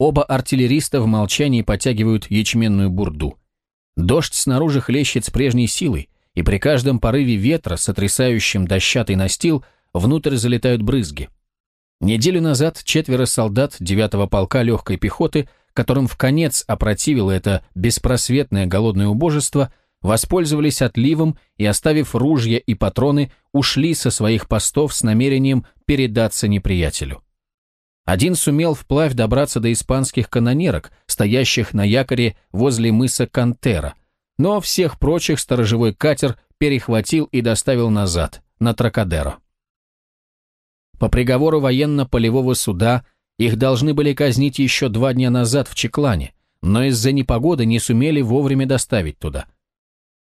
Оба артиллериста в молчании потягивают ячменную бурду. Дождь снаружи хлещет с прежней силой, и при каждом порыве ветра, сотрясающем дощатый настил, внутрь залетают брызги. Неделю назад четверо солдат 9-го полка легкой пехоты, которым в конец опротивило это беспросветное голодное убожество, воспользовались отливом и, оставив ружья и патроны, ушли со своих постов с намерением передаться неприятелю. Один сумел вплавь добраться до испанских канонерок, стоящих на якоре возле мыса Кантера, но всех прочих сторожевой катер перехватил и доставил назад, на Тракадеро. По приговору военно-полевого суда их должны были казнить еще два дня назад в Чеклане, но из-за непогоды не сумели вовремя доставить туда.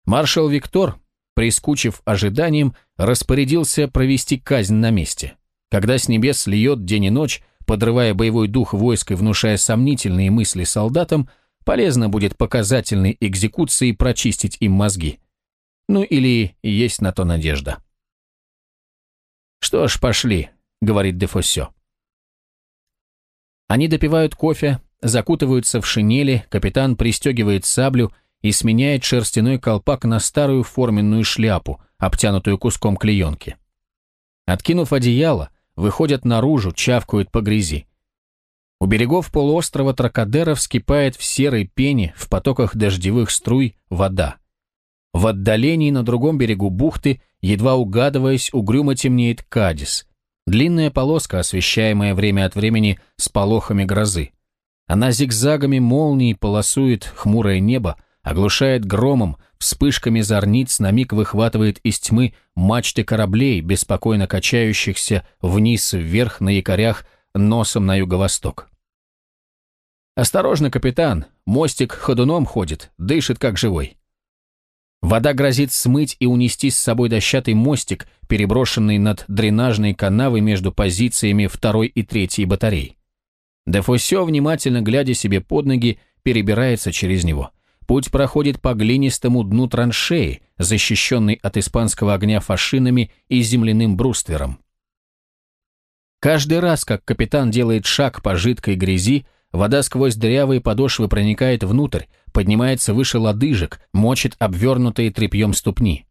Маршал Виктор, прискучив ожиданием, распорядился провести казнь на месте. Когда с небес льет день и ночь, подрывая боевой дух войск и внушая сомнительные мысли солдатам, полезно будет показательной экзекуции прочистить им мозги. Ну или есть на то надежда. «Что ж, пошли», — говорит Дефосе. Они допивают кофе, закутываются в шинели, капитан пристегивает саблю и сменяет шерстяной колпак на старую форменную шляпу, обтянутую куском клеенки. Откинув одеяло, выходят наружу, чавкают по грязи. У берегов полуострова Тракадера вскипает в серой пене, в потоках дождевых струй, вода. В отдалении на другом берегу бухты, едва угадываясь, угрюмо темнеет Кадис. Длинная полоска, освещаемая время от времени сполохами грозы. Она зигзагами молний полосует хмурое небо, оглушает громом, вспышками зорниц на миг выхватывает из тьмы мачты кораблей, беспокойно качающихся вниз-вверх на якорях носом на юго-восток. «Осторожно, капитан, мостик ходуном ходит, дышит как живой». Вода грозит смыть и унести с собой дощатый мостик, переброшенный над дренажной канавой между позициями второй и третьей батарей. Дефосе, внимательно глядя себе под ноги, перебирается через него. Путь проходит по глинистому дну траншеи, защищенной от испанского огня фашинами и земляным бруствером. Каждый раз, как капитан делает шаг по жидкой грязи, вода сквозь дырявые подошвы проникает внутрь, поднимается выше лодыжек, мочит обвернутые тряпьем ступни.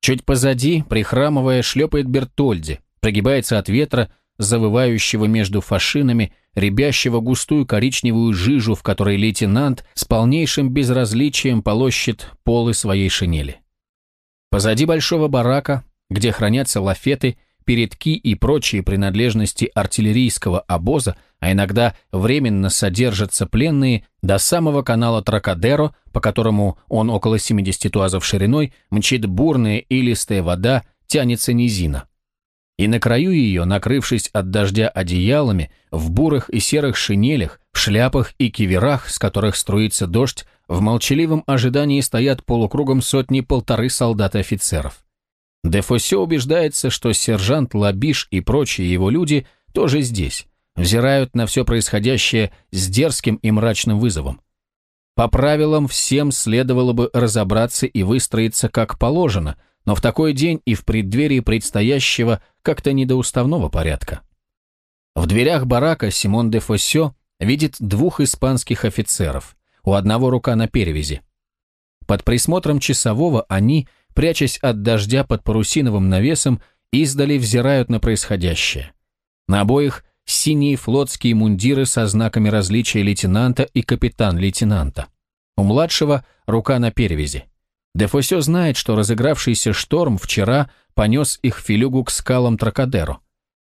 Чуть позади, прихрамывая, шлепает Бертольди, прогибается от ветра, завывающего между фашинами, рябящего густую коричневую жижу, в которой лейтенант с полнейшим безразличием полощет полы своей шинели. Позади большого барака, где хранятся лафеты, передки и прочие принадлежности артиллерийского обоза, а иногда временно содержатся пленные, до самого канала Тракадеро, по которому он около 70 туазов шириной, мчит бурная и листая вода, тянется низина и на краю ее, накрывшись от дождя одеялами, в бурых и серых шинелях, в шляпах и киверах, с которых струится дождь, в молчаливом ожидании стоят полукругом сотни-полторы солдат и офицеров. Дефосе убеждается, что сержант Лабиш и прочие его люди тоже здесь, взирают на все происходящее с дерзким и мрачным вызовом. По правилам всем следовало бы разобраться и выстроиться как положено – но в такой день и в преддверии предстоящего как-то не до уставного порядка. В дверях барака Симон де Фоссё видит двух испанских офицеров, у одного рука на перевязи. Под присмотром часового они, прячась от дождя под парусиновым навесом, издали взирают на происходящее. На обоих синие флотские мундиры со знаками различия лейтенанта и капитан-лейтенанта. У младшего рука на перевязи. Дефосе знает, что разыгравшийся шторм вчера понес их филюгу к скалам Тракадеро.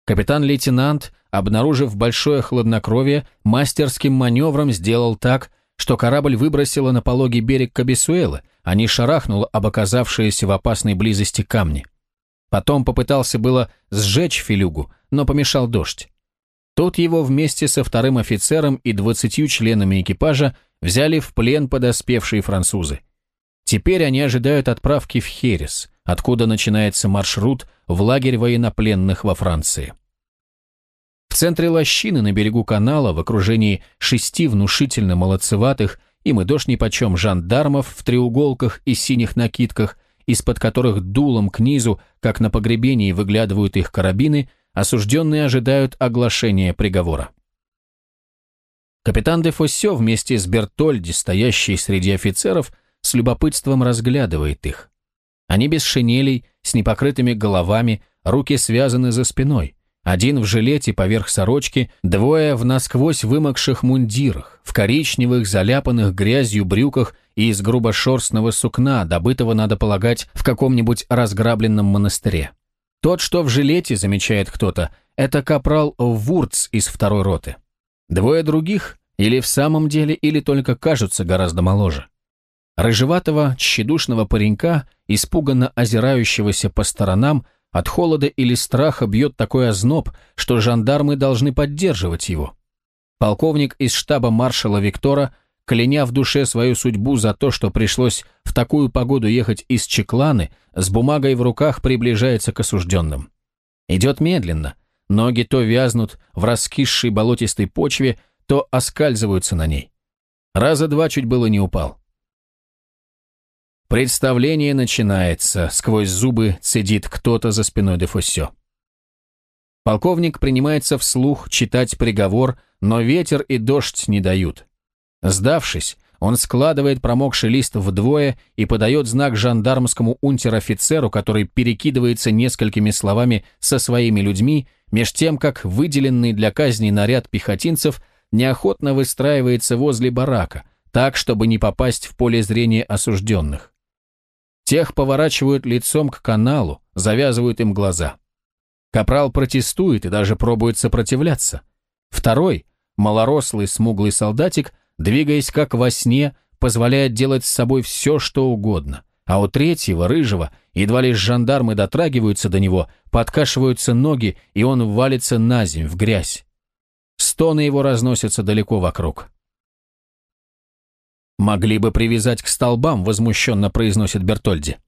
Капитан-лейтенант, обнаружив большое хладнокровие, мастерским маневром сделал так, что корабль выбросило на пологий берег Кабесуэлы, а не шарахнуло об оказавшиеся в опасной близости камни. Потом попытался было сжечь филюгу, но помешал дождь. Тут его вместе со вторым офицером и двадцатью членами экипажа взяли в плен подоспевшие французы. Теперь они ожидают отправки в Херес, откуда начинается маршрут в лагерь военнопленных во Франции. В центре лощины на берегу канала в окружении шести внушительно молодцеватых им и дождь нипочем жандармов в треуголках и синих накидках, из-под которых дулом к низу, как на погребении выглядывают их карабины, осужденные ожидают оглашения приговора. Капитан де Фоссё вместе с Бертольди, стоящий среди офицеров, с любопытством разглядывает их. Они без шинелей, с непокрытыми головами, руки связаны за спиной. Один в жилете поверх сорочки, двое в насквозь вымокших мундирах, в коричневых, заляпанных грязью брюках и из грубошерстного сукна, добытого, надо полагать, в каком-нибудь разграбленном монастыре. Тот, что в жилете, замечает кто-то, это капрал Вурц из второй роты. Двое других или в самом деле, или только кажутся гораздо моложе. Рыжеватого, тщедушного паренька, испуганно озирающегося по сторонам, от холода или страха бьет такой озноб, что жандармы должны поддерживать его. Полковник из штаба маршала Виктора, кляня в душе свою судьбу за то, что пришлось в такую погоду ехать из Чекланы, с бумагой в руках приближается к осужденным. Идет медленно, ноги то вязнут в раскисшей болотистой почве, то оскальзываются на ней. Раза два чуть было не упал. Представление начинается, сквозь зубы цедит кто-то за спиной де Фуссё. Полковник принимается вслух читать приговор, но ветер и дождь не дают. Сдавшись, он складывает промокший лист вдвое и подает знак жандармскому унтер-офицеру, который перекидывается несколькими словами со своими людьми, меж тем, как выделенный для казни наряд пехотинцев неохотно выстраивается возле барака, так, чтобы не попасть в поле зрения осужденных. Тех поворачивают лицом к каналу, завязывают им глаза. Капрал протестует и даже пробует сопротивляться. Второй, малорослый смуглый солдатик, двигаясь как во сне, позволяет делать с собой все, что угодно. А у третьего, рыжего, едва лишь жандармы дотрагиваются до него, подкашиваются ноги, и он валится на земь, в грязь. Стоны его разносятся далеко вокруг. «Могли бы привязать к столбам», — возмущенно произносит Бертольди.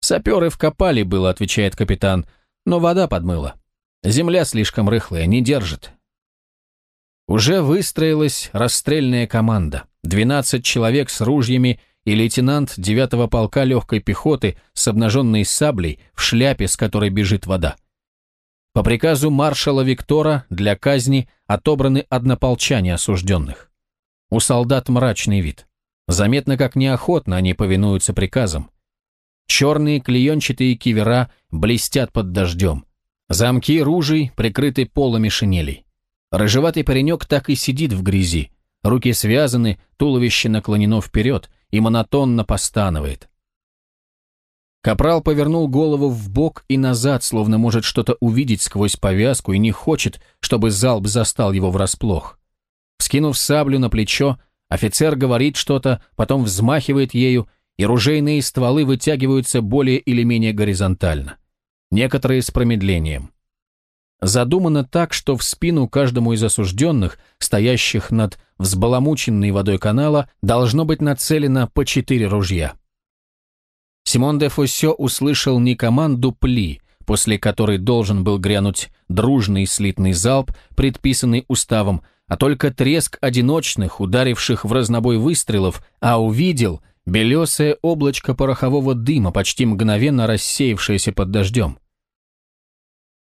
«Саперы вкопали было», — отвечает капитан, — «но вода подмыла. Земля слишком рыхлая, не держит». Уже выстроилась расстрельная команда. Двенадцать человек с ружьями и лейтенант девятого полка легкой пехоты с обнаженной саблей в шляпе, с которой бежит вода. По приказу маршала Виктора для казни отобраны однополчане осужденных. У солдат мрачный вид. Заметно, как неохотно они повинуются приказам. Черные клеенчатые кивера блестят под дождем. Замки ружей прикрыты полами шинелей. Рыжеватый паренек так и сидит в грязи. Руки связаны, туловище наклонено вперед и монотонно постанывает. Капрал повернул голову в бок и назад, словно может что-то увидеть сквозь повязку и не хочет, чтобы залп застал его врасплох. Вскинув саблю на плечо, офицер говорит что-то, потом взмахивает ею, и ружейные стволы вытягиваются более или менее горизонтально. Некоторые с промедлением. Задумано так, что в спину каждому из осужденных, стоящих над взбаламученной водой канала, должно быть нацелено по четыре ружья. Симон де Фоссё услышал не команду «пли», после которой должен был грянуть дружный слитный залп, предписанный уставом, а только треск одиночных, ударивших в разнобой выстрелов, а увидел белесое облачко порохового дыма, почти мгновенно рассеявшееся под дождем.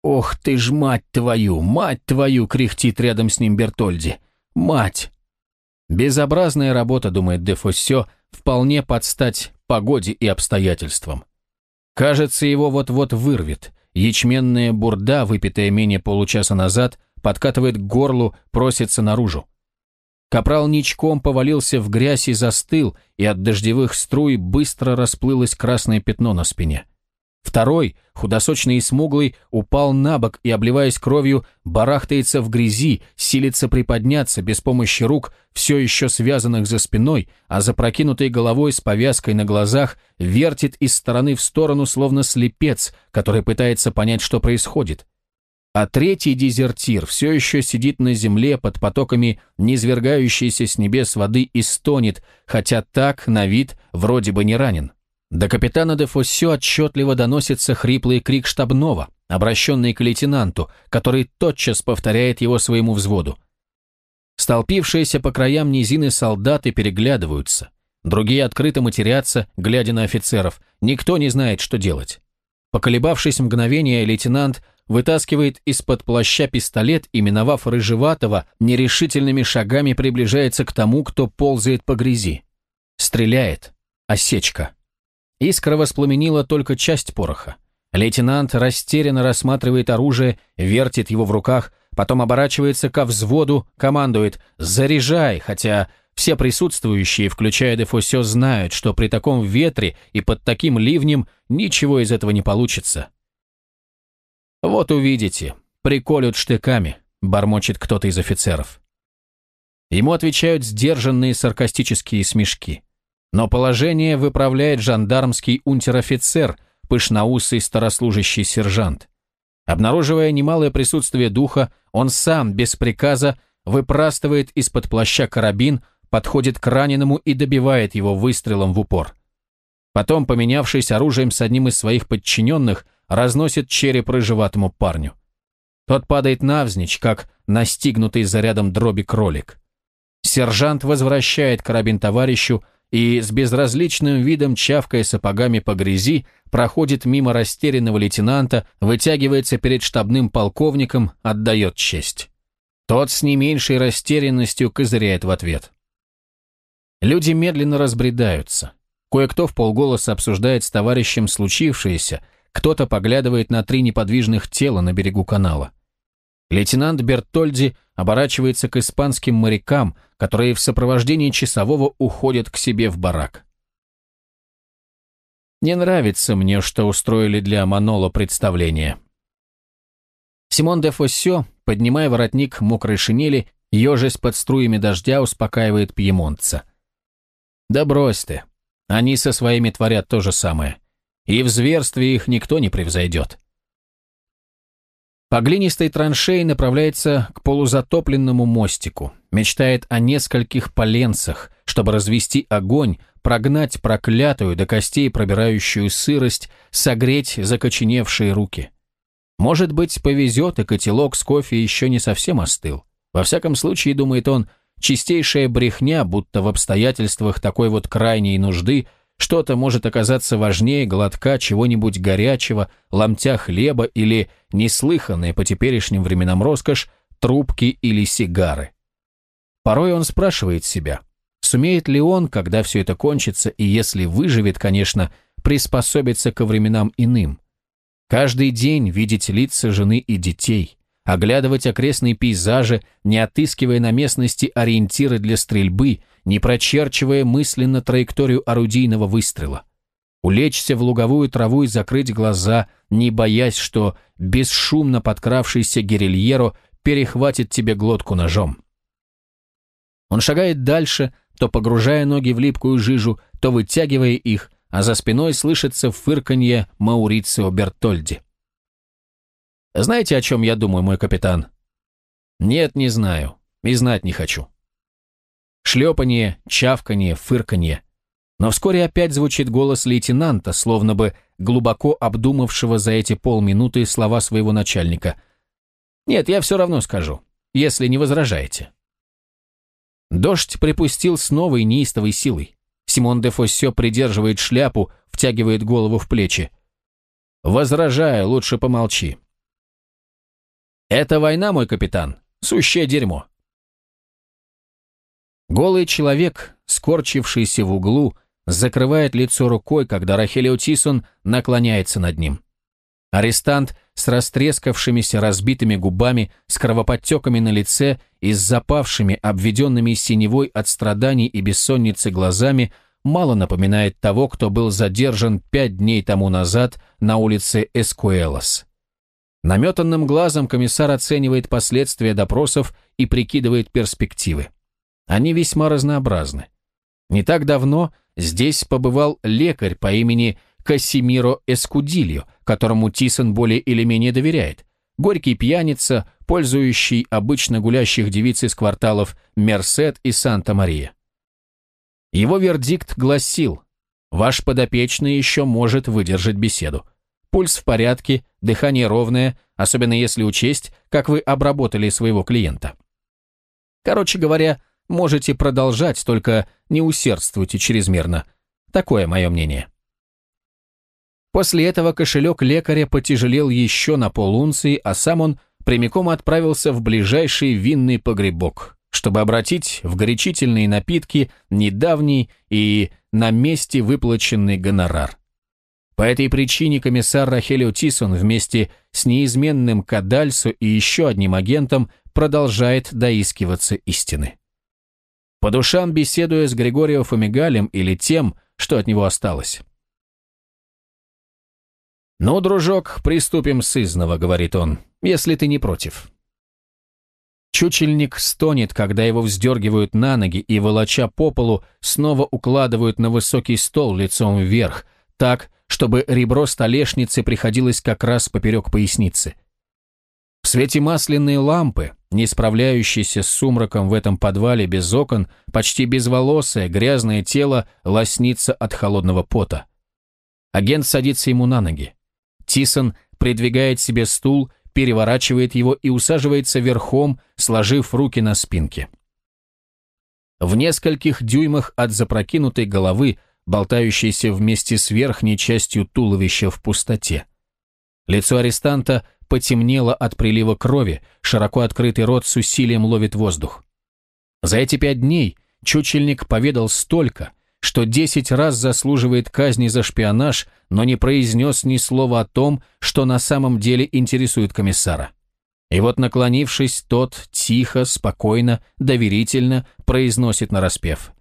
«Ох ты ж, мать твою, мать твою!» — кряхтит рядом с ним Бертольди. «Мать!» Безобразная работа, думает де Фоссё, вполне подстать погоде и обстоятельствам. Кажется, его вот-вот вырвет. Ячменная бурда, выпитая менее получаса назад, подкатывает к горлу, просится наружу. Капрал ничком повалился в грязь и застыл, и от дождевых струй быстро расплылось красное пятно на спине. Второй, худосочный и смуглый, упал на бок и, обливаясь кровью, барахтается в грязи, силится приподняться без помощи рук, все еще связанных за спиной, а запрокинутой головой с повязкой на глазах вертит из стороны в сторону, словно слепец, который пытается понять, что происходит. А третий дезертир все еще сидит на земле под потоками низвергающейся с небес воды и стонет, хотя так, на вид, вроде бы не ранен. До капитана де Фоссё отчетливо доносится хриплый крик штабного, обращенный к лейтенанту, который тотчас повторяет его своему взводу. Столпившиеся по краям низины солдаты переглядываются. Другие открыто матерятся, глядя на офицеров. Никто не знает, что делать. Поколебавшись мгновение, лейтенант вытаскивает из-под плаща пистолет и, миновав Рыжеватого, нерешительными шагами приближается к тому, кто ползает по грязи. Стреляет. Осечка. Искра воспламенила только часть пороха. Лейтенант растерянно рассматривает оружие, вертит его в руках, потом оборачивается ко взводу, командует «Заряжай!», хотя все присутствующие, включая Дефосе, знают, что при таком ветре и под таким ливнем ничего из этого не получится. «Вот увидите, приколют штыками», — бормочет кто-то из офицеров. Ему отвечают сдержанные саркастические смешки. Но положение выправляет жандармский унтер-офицер, пышноусый старослужащий сержант. Обнаруживая немалое присутствие духа, он сам, без приказа, выпрастывает из-под плаща карабин, подходит к раненому и добивает его выстрелом в упор. Потом, поменявшись оружием с одним из своих подчиненных, разносит череп рыжеватому парню. Тот падает навзничь, как настигнутый зарядом дроби кролик. Сержант возвращает карабин товарищу и с безразличным видом, чавкая сапогами по грязи, проходит мимо растерянного лейтенанта, вытягивается перед штабным полковником, отдает честь. Тот с не меньшей растерянностью козыряет в ответ. Люди медленно разбредаются. Кое-кто в полголоса обсуждает с товарищем случившееся, кто-то поглядывает на три неподвижных тела на берегу канала. Лейтенант Бертольди оборачивается к испанским морякам, которые в сопровождении часового уходят к себе в барак. Не нравится мне, что устроили для Манола представление. Симон де Фоссё, поднимая воротник мокрой шинели, ежась под струями дождя, успокаивает пьемонтца. Да брось ты, они со своими творят то же самое. И в зверстве их никто не превзойдет. По глинистой траншеи направляется к полузатопленному мостику. Мечтает о нескольких поленцах, чтобы развести огонь, прогнать проклятую до костей пробирающую сырость, согреть закоченевшие руки. Может быть, повезет, и котелок с кофе еще не совсем остыл. Во всяком случае, думает он, чистейшая брехня, будто в обстоятельствах такой вот крайней нужды – что-то может оказаться важнее глотка чего-нибудь горячего, ломтя хлеба или, неслыханная по теперешним временам роскошь, трубки или сигары. Порой он спрашивает себя, сумеет ли он, когда все это кончится, и если выживет, конечно, приспособиться ко временам иным. Каждый день видеть лица жены и детей, оглядывать окрестные пейзажи, не отыскивая на местности ориентиры для стрельбы, не прочерчивая мысленно траекторию орудийного выстрела. Улечься в луговую траву и закрыть глаза, не боясь, что бесшумно подкравшийся гирильеро перехватит тебе глотку ножом. Он шагает дальше, то погружая ноги в липкую жижу, то вытягивая их, а за спиной слышится фырканье Маурицио Бертольди. Знаете, о чем я думаю, мой капитан? Нет, не знаю. И знать не хочу. Шлепанье, чавканье, фырканье. Но вскоре опять звучит голос лейтенанта, словно бы глубоко обдумавшего за эти полминуты слова своего начальника. «Нет, я все равно скажу, если не возражаете». Дождь припустил с новой неистовой силой. Симон де Фоссё придерживает шляпу, втягивает голову в плечи. «Возражаю, лучше помолчи. Это война, мой капитан. Сущее дерьмо. Голый человек, скорчившийся в углу, закрывает лицо рукой, когда Рахелио Тисон наклоняется над ним. Арестант с растрескавшимися разбитыми губами, с кровоподтеками на лице и с запавшими, обведенными синевой от страданий и бессонницы глазами мало напоминает того, кто был задержан пять дней тому назад на улице Эскуэлос. Наметанным глазом комиссар оценивает последствия допросов и прикидывает перспективы. Они весьма разнообразны. Не так давно здесь побывал лекарь по имени Касимиро Эскудильо, которому Тисон более или менее доверяет. Горький пьяница, пользующий обычно гулящих девиц из кварталов Мерсет и Санта-Мария. Его вердикт гласил, ваш подопечный еще может выдержать беседу. Пульс в порядке, дыхание ровное, особенно если учесть, как вы обработали своего клиента. Короче говоря, можете продолжать, только не усердствуйте чрезмерно. Такое мое мнение. После этого кошелек лекаря потяжелел еще на полунции, а сам он прямиком отправился в ближайший винный погребок, чтобы обратить в горячительные напитки недавний и на месте выплаченный гонорар. По этой причине комиссар Рахелио Тисон вместе с неизменным Кадальсо и еще одним агентом продолжает доискиваться истины. По душам беседуя с Григорио Фомигалем или тем, что от него осталось. «Ну, дружок, приступим с изного», — говорит он, — «если ты не против». Чучельник стонет, когда его вздергивают на ноги и, волоча по полу, снова укладывают на высокий стол лицом вверх, так, чтобы ребро столешницы приходилось как раз поперек поясницы. В свете масляной лампы, не справляющейся с сумраком в этом подвале без окон, почти безволосое, грязное тело лоснится от холодного пота. Агент садится ему на ноги. Тисон придвигает себе стул, переворачивает его и усаживается верхом, сложив руки на спинке. В нескольких дюймах от запрокинутой головы болтающийся вместе с верхней частью туловища в пустоте. Лицо арестанта потемнело от прилива крови, широко открытый рот с усилием ловит воздух. За эти пять дней чучельник поведал столько, что десять раз заслуживает казни за шпионаж, но не произнес ни слова о том, что на самом деле интересует комиссара. И вот, наклонившись, тот тихо, спокойно, доверительно произносит нараспев.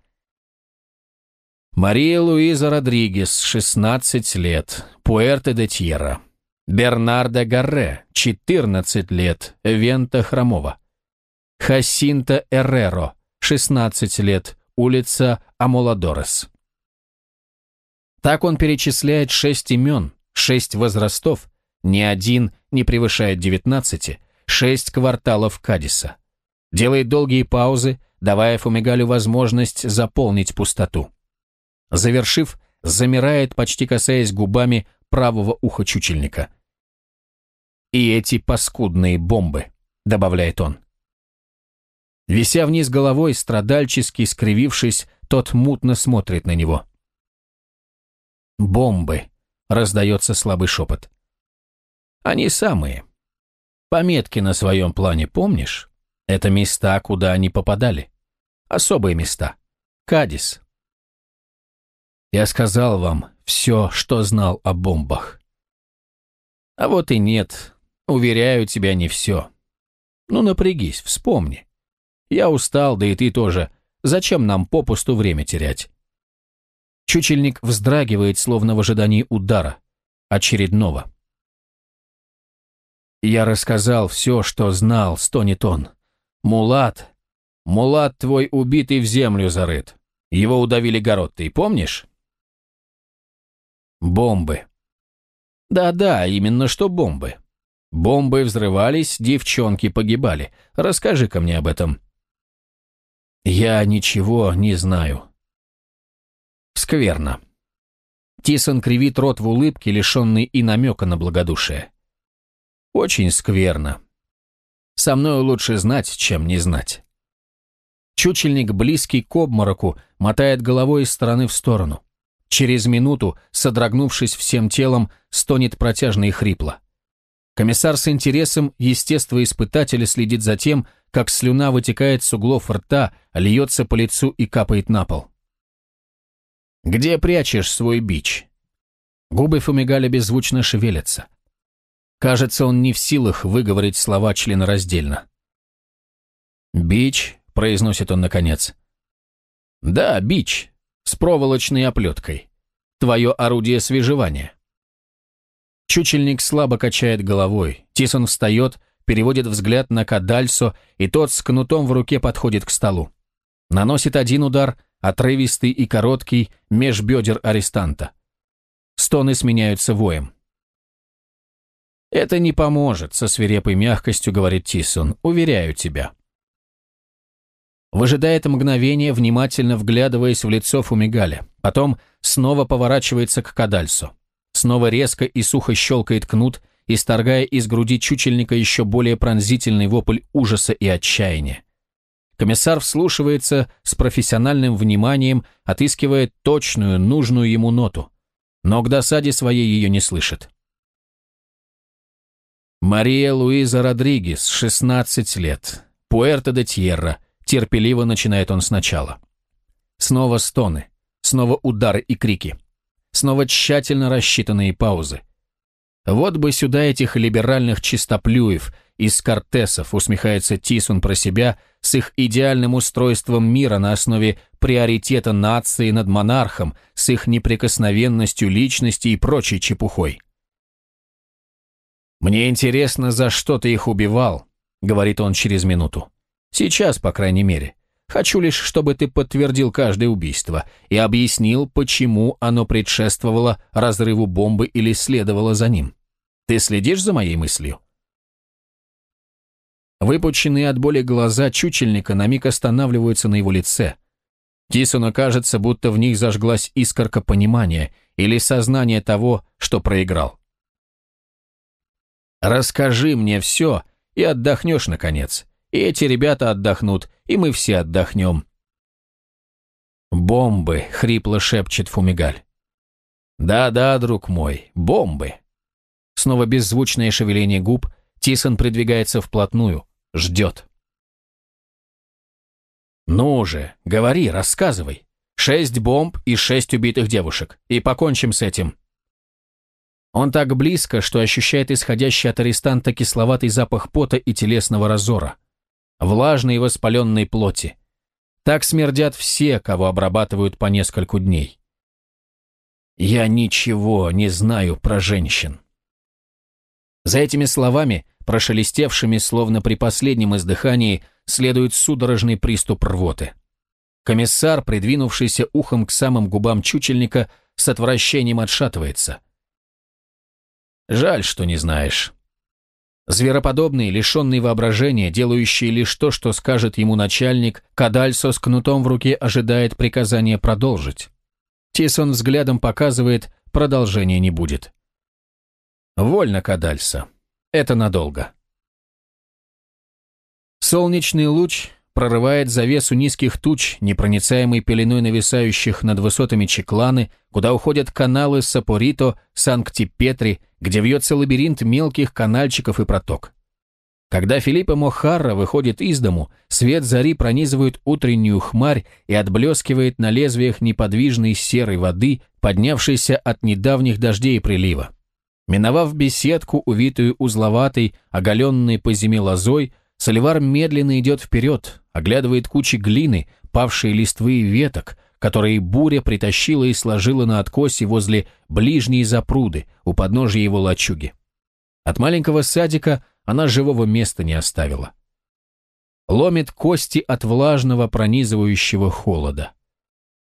Мария Луиза Родригес, 16 лет, Пуэрто-де-Тьерра. Бернардо Гарре, 14 лет, Вента Хромова. Хасинта Эрреро, 16 лет, улица Амоладорес. Так он перечисляет шесть имен, шесть возрастов, ни один не превышает 19, шесть кварталов Кадиса. Делает долгие паузы, давая Фумигалю возможность заполнить пустоту. Завершив, замирает, почти касаясь губами правого уха чучельника. «И эти паскудные бомбы», — добавляет он. Вися вниз головой, страдальчески скривившись, тот мутно смотрит на него. «Бомбы», — раздается слабый шепот. «Они самые. Пометки на своем плане помнишь? Это места, куда они попадали. Особые места. Кадис, я сказал вам все, что знал о бомбах. А вот и нет. Уверяю тебя, не все. Ну, напрягись, вспомни. Я устал, да и ты тоже. Зачем нам попусту время терять? Чучельник вздрагивает, словно в ожидании удара. Очередного. Я рассказал все, что знал, стонет он. Мулат, Мулат твой убитый в землю зарыт. Его удавили город, ты помнишь? Бомбы. Да-да, именно что бомбы. Бомбы взрывались, девчонки погибали. Расскажи-ка мне об этом. Я ничего не знаю. Скверно. Тисон кривит рот в улыбке, лишенный и намека на благодушие. Очень скверно. Со мной лучше знать, чем не знать. Чучельник, близкий к обмороку, мотает головой из стороны в сторону. Через минуту, содрогнувшись всем телом, стонет протяжно и хрипло. Комиссар с интересом естествоиспытателя следит за тем, как слюна вытекает с углов рта, льется по лицу и капает на пол. «Где прячешь свой бич?» Губы Фумигаля беззвучно шевелятся. Кажется, он не в силах выговорить слова членораздельно. «Бич», — произносит он наконец. «Да, бич, с проволочной оплеткой. Твое орудие свежевания. Чучельник слабо качает головой. Тисон встает, переводит взгляд на Кадальсо, и тот с кнутом в руке подходит к столу. Наносит один удар, отрывистый и короткий, меж бедер арестанта. Стоны сменяются воем. «Это не поможет», — со свирепой мягкостью говорит Тисон, — «уверяю тебя». Выжидает мгновение, внимательно вглядываясь в лицо Фумигаля. Потом снова поворачивается к Кадальсу. Снова резко и сухо щелкает кнут, исторгая из груди чучельника еще более пронзительный вопль ужаса и отчаяния. Комиссар вслушивается с профессиональным вниманием, отыскивая точную, нужную ему ноту. но к досаде своей ее не слышит. Мария Луиза Родригес, 16 лет, Пуэрто де Тьерра, терпеливо начинает он сначала. Снова стоны, снова удары и крики, снова тщательно рассчитанные паузы. Вот бы сюда этих либеральных чистоплюев, из кортесов, усмехается Тисун про себя, с их идеальным устройством мира на основе приоритета нации над монархом, с их неприкосновенностью личности и прочей чепухой. «Мне интересно, за что ты их убивал», — говорит он через минуту. «Сейчас, по крайней мере. Хочу лишь, чтобы ты подтвердил каждое убийство и объяснил, почему оно предшествовало разрыву бомбы или следовало за ним. Ты следишь за моей мыслью?» Выпученные от боли глаза чучельника на миг останавливаются на его лице. Тисону кажется, будто в них зажглась искорка понимания или сознания того, что проиграл. «Расскажи мне все, и отдохнешь, наконец. И эти ребята отдохнут, и мы все отдохнем». «Бомбы», — хрипло шепчет Фумигаль. «Да-да, друг мой, бомбы». Снова беззвучное шевеление губ, Тисон придвигается вплотную, ждет. «Ну же, говори, рассказывай. Шесть бомб и шесть убитых девушек. И покончим с этим». Он так близко, что ощущает исходящий от арестанта кисловатый запах пота и телесного разора. Влажной и воспаленной плоти. Так смердят все, кого обрабатывают по нескольку дней. «Я ничего не знаю про женщин». За этими словами прошелестевшими, словно при последнем издыхании, следует судорожный приступ рвоты. Комиссар, придвинувшийся ухом к самым губам чучельника, с отвращением отшатывается. «Жаль, что не знаешь». Звероподобный, лишенный воображения, делающий лишь то, что скажет ему начальник, Кадальсо с кнутом в руке ожидает приказания продолжить. Тисон взглядом показывает, продолжения не будет. «Вольно, Кадальсо. Это надолго. Солнечный луч прорывает завесу низких туч, непроницаемой пеленой нависающих над высотами Чекланы, куда уходят каналы Сапорито, Санкти-Петри, где вьется лабиринт мелких канальчиков и проток. Когда Филиппа Мохарра выходит из дому, свет зари пронизывает утреннюю хмарь и отблескивает на лезвиях неподвижной серой воды, поднявшейся от недавних дождей и прилива. Миновав беседку, увитую узловатой, оголенной по зиме лозой, Соливар медленно идет вперед, оглядывает кучи глины, павшие листвы и веток, которые буря притащила и сложила на откосе возле ближней запруды, у подножия его лачуги. От маленького садика она живого места не оставила. Ломит кости от влажного пронизывающего холода.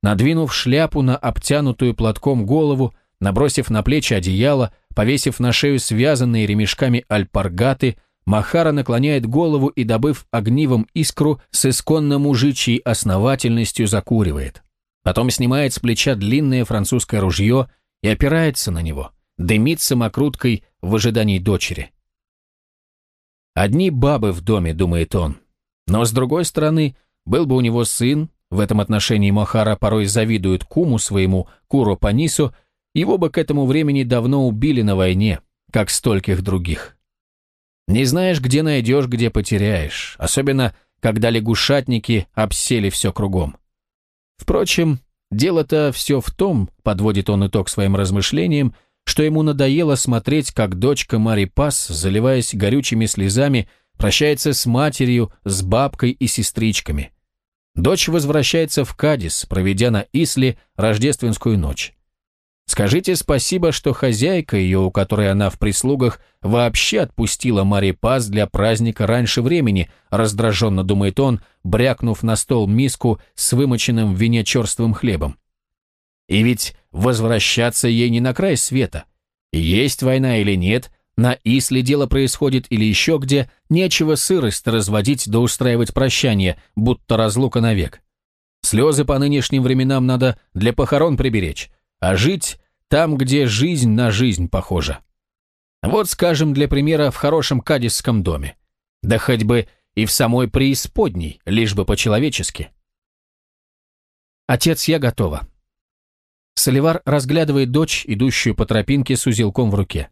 Надвинув шляпу на обтянутую платком голову, набросив на плечи одеяло, Повесив на шею связанные ремешками альпаргаты, Махара наклоняет голову и, добыв огнивом искру, с исконно мужичьей основательностью закуривает. Потом снимает с плеча длинное французское ружье и опирается на него, дымит самокруткой в ожидании дочери. Одни бабы в доме, думает он. Но, с другой стороны, был бы у него сын, в этом отношении Махара порой завидует куму своему, Куро Панису, его бы к этому времени давно убили на войне, как стольких других. Не знаешь, где найдешь, где потеряешь, особенно когда лягушатники обсели все кругом. Впрочем, дело-то все в том, подводит он итог своим размышлениям, что ему надоело смотреть, как дочка Мари Пас, заливаясь горючими слезами, прощается с матерью, с бабкой и сестричками. Дочь возвращается в Кадис, проведя на Исле рождественскую ночь. Скажите спасибо, что хозяйка ее, у которой она в прислугах, вообще отпустила Мари Пас для праздника раньше времени, раздраженно думает он, брякнув на стол миску с вымоченным в вине черствым хлебом. И ведь возвращаться ей не на край света. Есть война или нет, на Исле дело происходит или еще где, нечего сырость разводить да устраивать прощание, будто разлука навек. Слезы по нынешним временам надо для похорон приберечь, а жить там, где жизнь на жизнь похожа. Вот, скажем, для примера, в хорошем кадисском доме. Да хоть бы и в самой преисподней, лишь бы по-человечески. Отец, я готова. Соливар разглядывает дочь, идущую по тропинке с узелком в руке.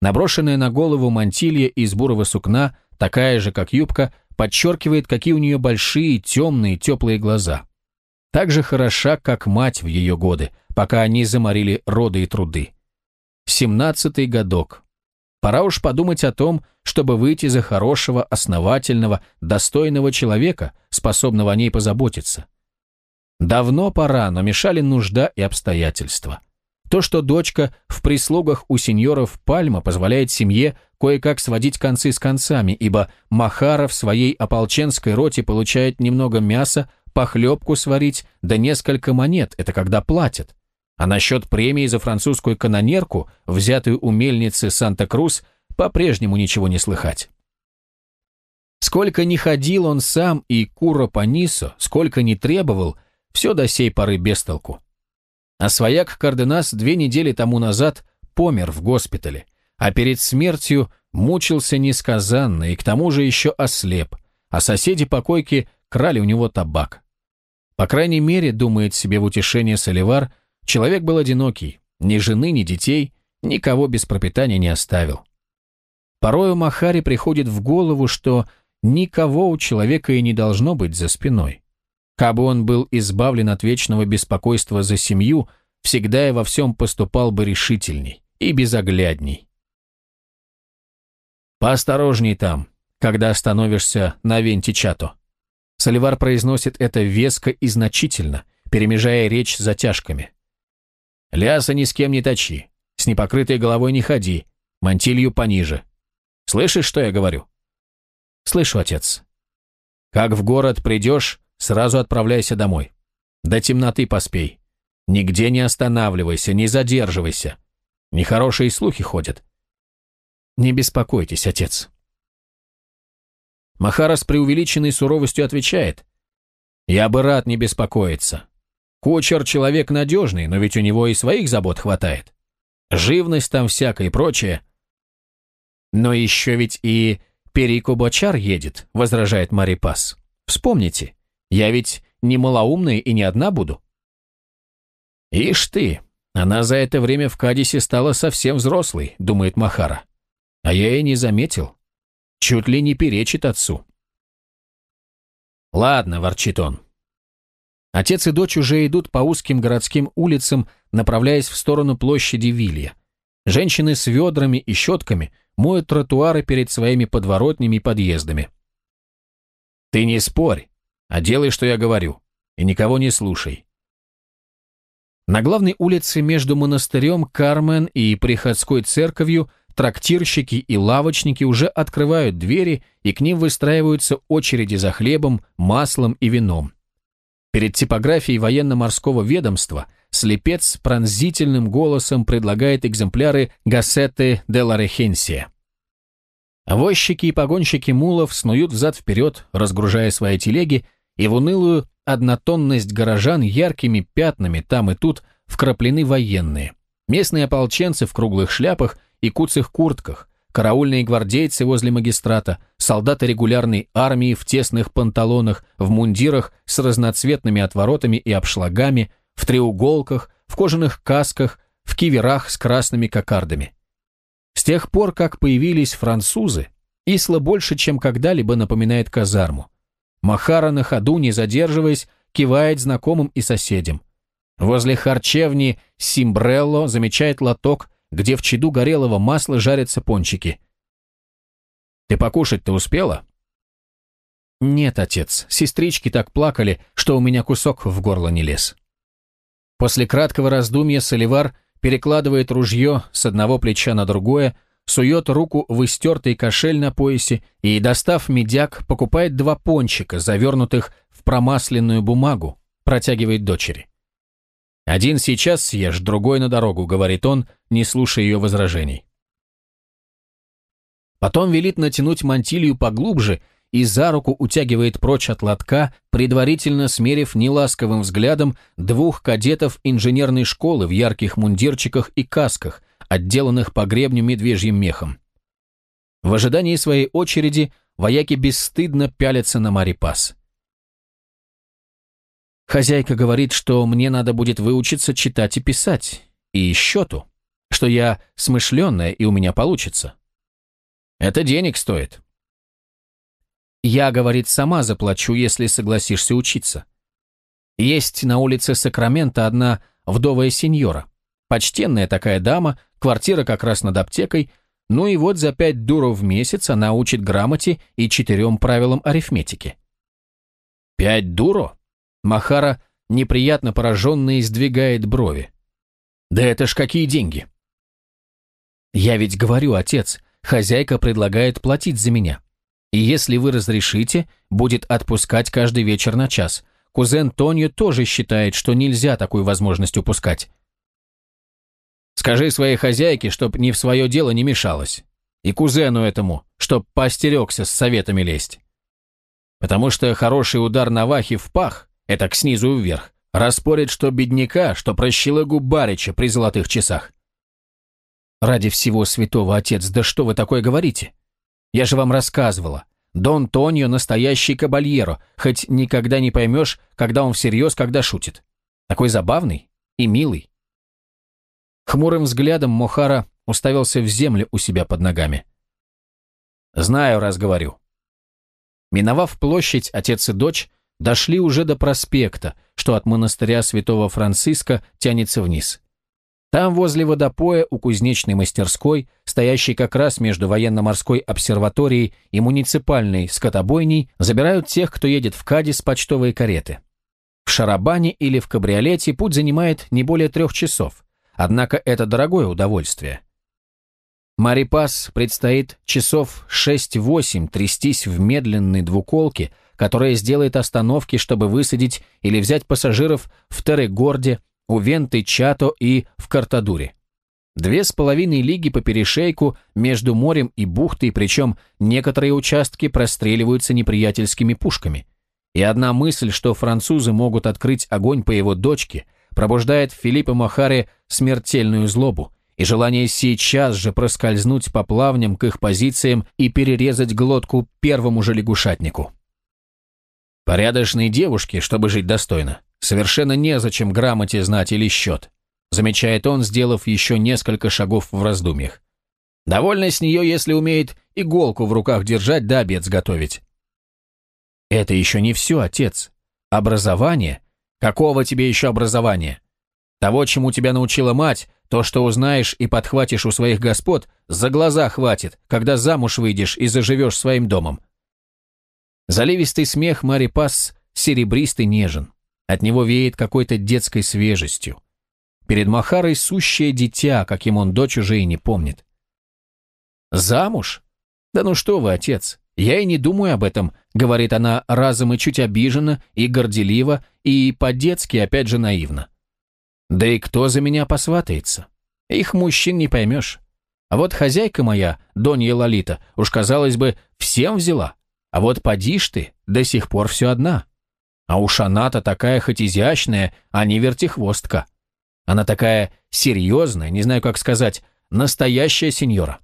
Наброшенная на голову мантилья из бурого сукна, такая же, как юбка, подчеркивает, какие у нее большие, темные, теплые глаза. Так же хороша, как мать в ее годы, пока они заморили роды и труды. Семнадцатый годок. Пора уж подумать о том, чтобы выйти за хорошего, основательного, достойного человека, способного о ней позаботиться. Давно пора, но мешали нужда и обстоятельства. То, что дочка в прислугах у сеньоров Пальма позволяет семье кое-как сводить концы с концами, ибо Махара в своей ополченской роте получает немного мяса, похлебку сварить, да несколько монет, это когда платят. А насчет премии за французскую канонерку, взятую у мельницы Санта-Крус, по-прежнему ничего не слыхать. Сколько ни ходил он сам и Куро Панисо, сколько ни требовал, все до сей поры без толку. А свояк Карденас две недели тому назад помер в госпитале, а перед смертью мучился несказанно и к тому же еще ослеп, а соседи покойки крали у него табак. По крайней мере, думает себе в утешение Соливар, Человек был одинокий, ни жены, ни детей, никого без пропитания не оставил. Порою Махари приходит в голову, что никого у человека и не должно быть за спиной. Кабы он был избавлен от вечного беспокойства за семью, всегда и во всем поступал бы решительней и безоглядней. «Поосторожней там, когда остановишься на Вентичато». Соливар произносит это веско и значительно, перемежая речь затяжками. Ляса ни с кем не точи, с непокрытой головой не ходи, мантилью пониже. Слышишь, что я говорю? Слышу, отец. Как в город придешь, сразу отправляйся домой. До темноты поспей. Нигде не останавливайся, не задерживайся. Нехорошие слухи ходят. Не беспокойтесь, отец. Махара с преувеличенной суровостью отвечает. Я бы рад не беспокоиться. Кучер человек надежный, но ведь у него и своих забот хватает. Живность там всякая и прочее. Но еще ведь и Перико едет, возражает Марипас. Вспомните, я ведь не малоумная и не одна буду. Ишь ты, она за это время в Кадисе стала совсем взрослой, думает Махара. А я и не заметил. Чуть ли не перечит отцу. Ладно, ворчит он, Отец и дочь уже идут по узким городским улицам, направляясь в сторону площади Вилья. Женщины с ведрами и щетками моют тротуары перед своими подворотнями и подъездами. «Ты не спорь, а делай, что я говорю, и никого не слушай». На главной улице между монастырем Кармен и приходской церковью трактирщики и лавочники уже открывают двери, и к ним выстраиваются очереди за хлебом, маслом и вином. Перед типографией военно-морского ведомства слепец пронзительным голосом предлагает экземпляры «Гассеты де ла Рехенсия». Возчики и погонщики мулов снуют взад-вперед, разгружая свои телеги, и в унылую однотонность горожан яркими пятнами там и тут вкраплены военные. Местные ополченцы в круглых шляпах и куцых куртках, караульные гвардейцы возле магистрата, солдаты регулярной армии в тесных панталонах, в мундирах с разноцветными отворотами и обшлагами, в треуголках, в кожаных касках, в киверах с красными кокардами. С тех пор, как появились французы, Исла больше, чем когда-либо напоминает казарму. Махара на ходу, не задерживаясь, кивает знакомым и соседям. Возле харчевни Симбрелло замечает лоток где в чаду горелого масла жарятся пончики. «Ты покушать-то успела?» «Нет, отец, сестрички так плакали, что у меня кусок в горло не лез». После краткого раздумья Соливар перекладывает ружье с одного плеча на другое, сует руку в истертый кошель на поясе и, достав медяк, покупает два пончика, завернутых в промасленную бумагу, протягивает дочери. «Один сейчас съешь, другой на дорогу», — говорит он, не слушая ее возражений. Потом велит натянуть мантилью поглубже и за руку утягивает прочь от лотка, предварительно смерив неласковым взглядом двух кадетов инженерной школы в ярких мундирчиках и касках, отделанных по гребню медвежьим мехом. В ожидании своей очереди вояки бесстыдно пялятся на Марипас. Хозяйка говорит, что мне надо будет выучиться читать и писать, и счету, что я смышленная и у меня получится. Это денег стоит. Я, говорит, сама заплачу, если согласишься учиться. Есть на улице Сакрамента одна вдовая сеньора. Почтенная такая дама, квартира как раз над аптекой, ну и вот за пять дуров в месяц она учит грамоте и четырем правилам арифметики. Пять дуро? Махара, неприятно пораженный, сдвигает брови. «Да это ж какие деньги!» «Я ведь говорю, отец, хозяйка предлагает платить за меня. И если вы разрешите, будет отпускать каждый вечер на час. Кузен Тоньо тоже считает, что нельзя такую возможность упускать. Скажи своей хозяйке, чтоб ни в свое дело не мешалась. И кузену этому, чтоб поостерегся с советами лезть. Потому что хороший удар навахи в пах это к снизу вверх, распорит что бедняка, что прощелыгу Барича при золотых часах. Ради всего святого, отец, да что вы такое говорите? Я же вам рассказывала. Дон Тонио настоящий кабальеро, хоть никогда не поймешь, когда он всерьез, когда шутит. Такой забавный и милый. Хмурым взглядом Мохара уставился в землю у себя под ногами. «Знаю, раз говорю». Миновав площадь, отец и дочь дошли уже до проспекта, что от монастыря святого Франциска тянется вниз. Там, возле водопоя, у кузнечной мастерской, стоящей как раз между военно-морской обсерваторией и муниципальной скотобойней, забирают тех, кто едет в Кадис почтовые кареты. В шарабане или в кабриолете путь занимает не более трех часов, однако это дорогое удовольствие. Марипас предстоит часов 6-8 трястись в медленной двуколке, которая сделает остановки, чтобы высадить или взять пассажиров в Терегорде, у Венты, Чато и в Картадуре. Две с половиной лиги по перешейку между морем и бухтой, причем некоторые участки простреливаются неприятельскими пушками. И одна мысль, что французы могут открыть огонь по его дочке, пробуждает в Филиппе Махаре смертельную злобу и желание сейчас же проскользнуть по плавням к их позициям и перерезать глотку первому же лягушатнику. Порядочной девушке, чтобы жить достойно, совершенно незачем грамоте знать или счет, замечает он, сделав еще несколько шагов в раздумьях. Довольно с нее, если умеет иголку в руках держать да обед сготовить. Это еще не все, отец. Образование? Какого тебе еще образования? Того, чему тебя научила мать, то, что узнаешь и подхватишь у своих господ, за глаза хватит, когда замуж выйдешь и заживешь своим домом. Заливистый смех Мари Пас серебристый нежен. От него веет какой-то детской свежестью. Перед Махарой сущее дитя, каким он дочь уже и не помнит. «Замуж? Да ну что вы, отец, я и не думаю об этом», говорит она разом и чуть обиженно, и горделиво, и по-детски опять же наивно. «Да и кто за меня посватается? Их мужчин не поймешь. А вот хозяйка моя, Донья Лолита, уж, казалось бы, всем взяла. А вот поди ж ты, до сих пор все одна. А уж она-то такая хоть изящная, а не вертихвостка. Она такая серьезная, не знаю, как сказать, настоящая сеньора.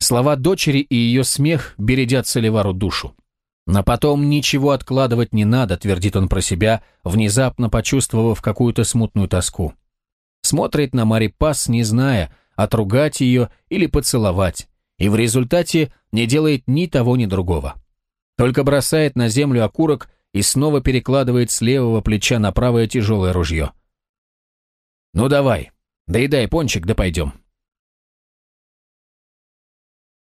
Слова дочери и ее смех бередят Соливару душу. Но потом ничего откладывать не надо, твердит он про себя, внезапно почувствовав какую-то смутную тоску. Смотрит на Мари Пас, не зная, отругать ее или поцеловать и в результате не делает ни того, ни другого. Только бросает на землю окурок и снова перекладывает с левого плеча на правое тяжелое ружье. «Ну давай, доедай пончик, да пойдем».